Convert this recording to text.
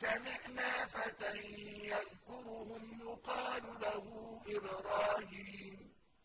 سَمِعْنَا فَتًى يَذْكُرُهُمْ يُقَالُ لَهُ إِبْرَاهِيمُ.